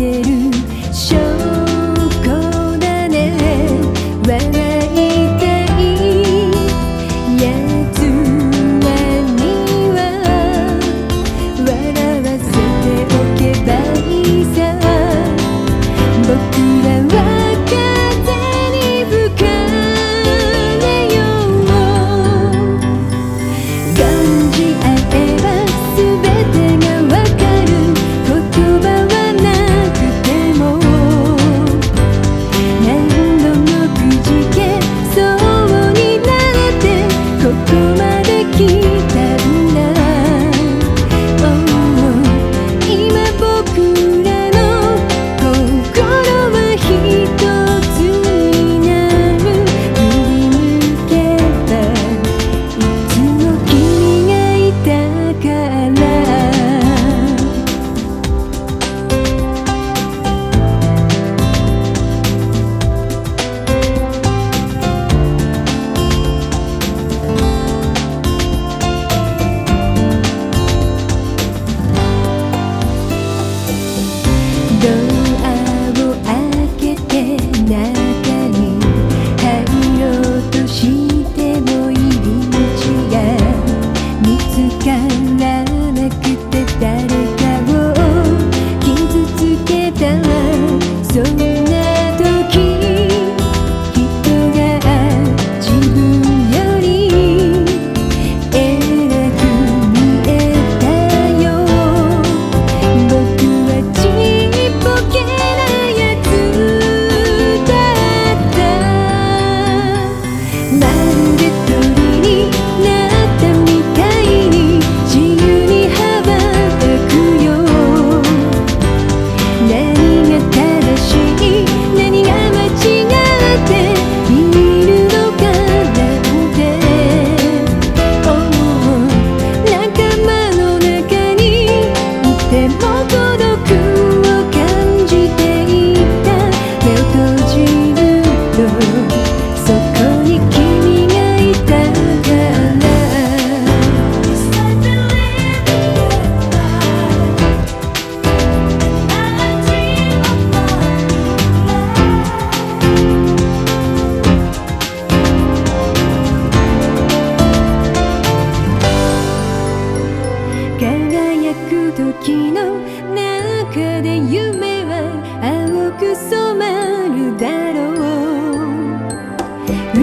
ける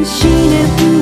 失う